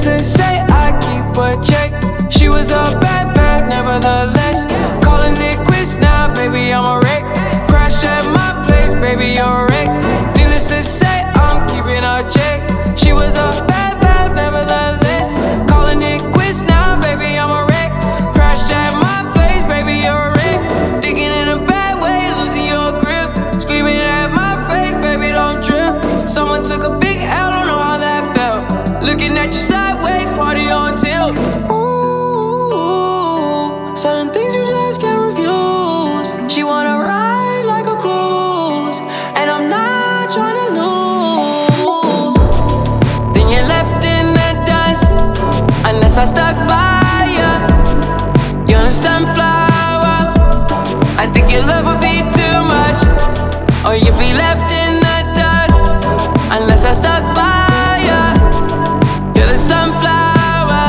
To say, I keep a check. She was a bad, bad, nevertheless. Calling it quits now, baby, I'm a wreck. Crash at my place, baby, you're a wreck. Needless to say, I'm keeping a check. She was a bad, bad, nevertheless. Calling it quits now, baby, I'm a wreck. Crash at my place, baby, you're a wreck. Thinking in a bad way, losing your grip. Screaming at my face, baby, don't trip. Someone took a big L, don't know how that felt. Looking at you unless I stuck by ya. You're the sunflower.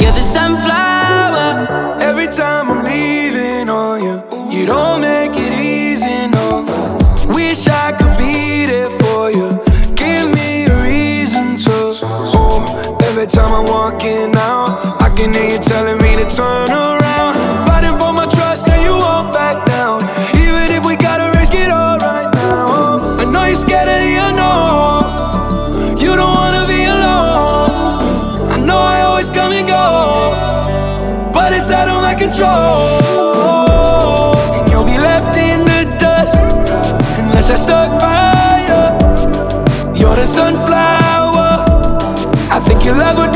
You're the sunflower. Every time I'm leaving on you, you don't make it easy, no. Wish I could be there for you. Give me a reason to. Oh, every time I'm walking out, I can hear you telling me to turn around. Control. And you'll be left in the dust unless I stuck by you. You're the sunflower. I think your love would